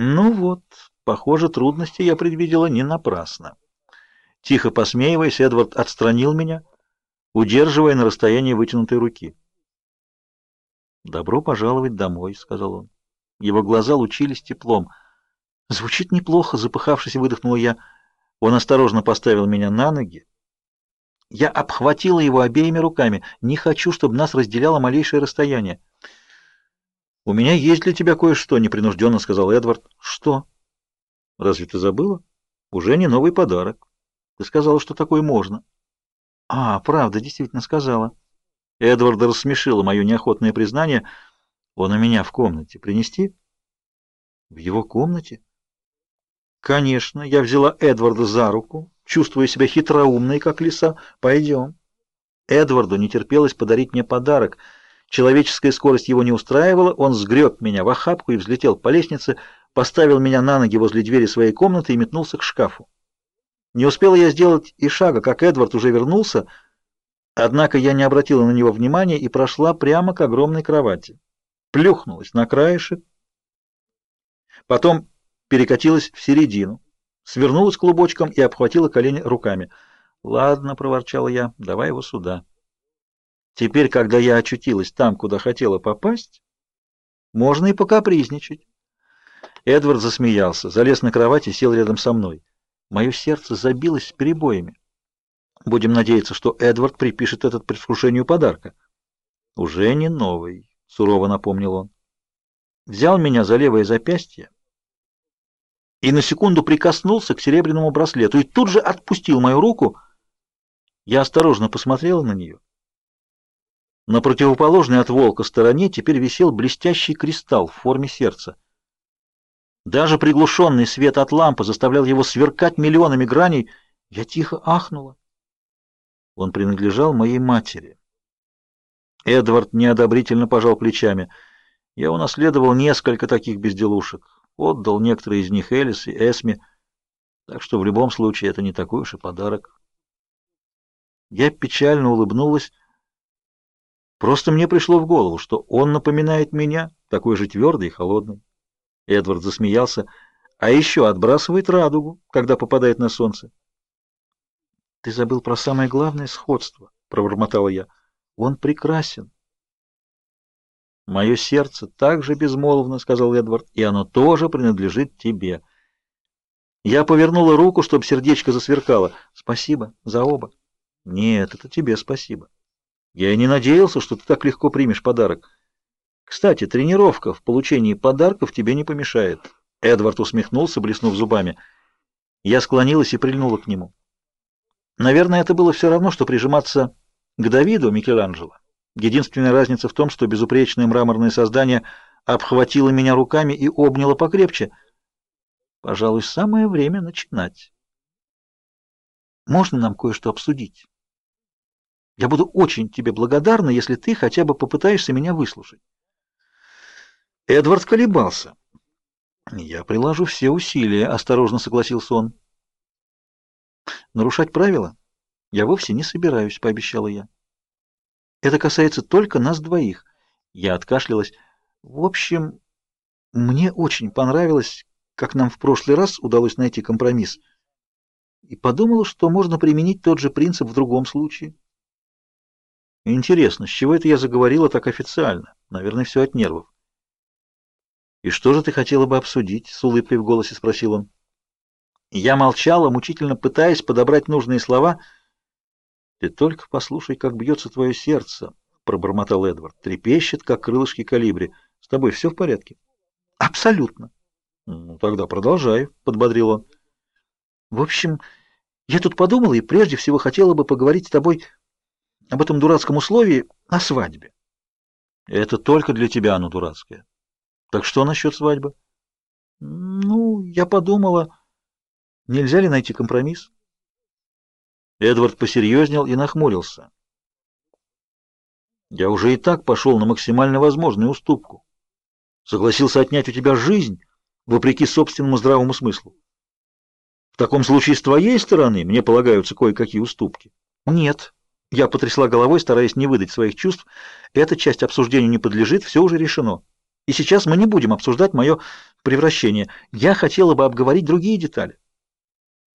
Ну вот, похоже, трудности я предвидела не напрасно. Тихо посмеиваясь, Эдвард отстранил меня, удерживая на расстоянии вытянутой руки. «Добро пожаловать домой», — сказал он. Его глаза лучились теплом. «Звучит неплохо», — запыхавшись, выдохнула я. Он осторожно поставил меня на ноги. Я обхватила его обеими руками. Не хочу, чтобы нас разделяло малейшее расстояние. «У меня есть для тебя кое-что», — непринужденно сказал Эдвард. «Что?» «Разве ты забыла? Уже не новый подарок. Ты сказала, что такое можно». «А, правда, действительно сказала». Эдварда рассмешило мое неохотное признание. «Он у меня в комнате. Принести?» «В его комнате?» «Конечно». Я взяла Эдварда за руку, чувствуя себя хитроумной, как лиса. «Пойдем». Эдварду не терпелось подарить мне подарок — Человеческая скорость его не устраивала, он сгреб меня в охапку и взлетел по лестнице, поставил меня на ноги возле двери своей комнаты и метнулся к шкафу. Не успела я сделать и шага, как Эдвард уже вернулся, однако я не обратила на него внимания и прошла прямо к огромной кровати. Плюхнулась на краешек, потом перекатилась в середину, свернулась клубочком и обхватила колени руками. «Ладно», — проворчала я, — «давай его сюда». Теперь, когда я очутилась там, куда хотела попасть, можно и покапризничать. Эдвард засмеялся, залез на кровать и сел рядом со мной. Мое сердце забилось с перебоями. Будем надеяться, что Эдвард припишет этот предвкушению подарка. Уже не новый, сурово напомнил он. Взял меня за левое запястье и на секунду прикоснулся к серебряному браслету и тут же отпустил мою руку. Я осторожно посмотрела на нее. На противоположной от волка стороне теперь висел блестящий кристалл в форме сердца. Даже приглушенный свет от лампы заставлял его сверкать миллионами граней. Я тихо ахнула. Он принадлежал моей матери. Эдвард неодобрительно пожал плечами. Я унаследовал несколько таких безделушек. Отдал некоторые из них Элис и Эсме. Так что в любом случае это не такой уж и подарок. Я печально улыбнулась. Просто мне пришло в голову, что он напоминает меня, такой же твердый и холодный. Эдвард засмеялся. А еще отбрасывает радугу, когда попадает на солнце. Ты забыл про самое главное сходство, пробормотала я. Он прекрасен. Мое сердце так же безмолвно, сказал Эдвард, и оно тоже принадлежит тебе. Я повернула руку, чтобы сердечко засверкало. Спасибо за оба. Нет, это тебе спасибо. Я и не надеялся, что ты так легко примешь подарок. Кстати, тренировка в получении подарков тебе не помешает. Эдвард усмехнулся, блеснув зубами. Я склонилась и прильнула к нему. Наверное, это было все равно, что прижиматься к Давиду Микеланджело. Единственная разница в том, что безупречное мраморное создание обхватило меня руками и обняло покрепче. Пожалуй, самое время начинать. Можно нам кое-что обсудить? Я буду очень тебе благодарна, если ты хотя бы попытаешься меня выслушать. Эдвард колебался. Я приложу все усилия, осторожно согласился он. Нарушать правила я вовсе не собираюсь, пообещала я. Это касается только нас двоих. Я откашлялась. В общем, мне очень понравилось, как нам в прошлый раз удалось найти компромисс. И подумала, что можно применить тот же принцип в другом случае. Интересно, с чего это я заговорила так официально? Наверное, все от нервов. И что же ты хотела бы обсудить? С улыбкой в голосе спросил он. Я молчала, мучительно пытаясь подобрать нужные слова. Ты только послушай, как бьется твое сердце, пробормотал Эдвард. Трепещет, как крылышки калибри. С тобой все в порядке? Абсолютно. Ну, тогда продолжай, подбодрил он. В общем, я тут подумала и прежде всего хотела бы поговорить с тобой об этом дурацком условии о свадьбе. Это только для тебя оно дурацкое. Так что насчет свадьбы? Ну, я подумала, нельзя ли найти компромисс? Эдвард посерьезнел и нахмурился. Я уже и так пошел на максимально возможную уступку. Согласился отнять у тебя жизнь, вопреки собственному здравому смыслу. В таком случае с твоей стороны мне полагаются кое-какие уступки. Нет, я потрясла головой, стараясь не выдать своих чувств. Эта часть обсуждению не подлежит, все уже решено. И сейчас мы не будем обсуждать мое превращение. Я хотела бы обговорить другие детали.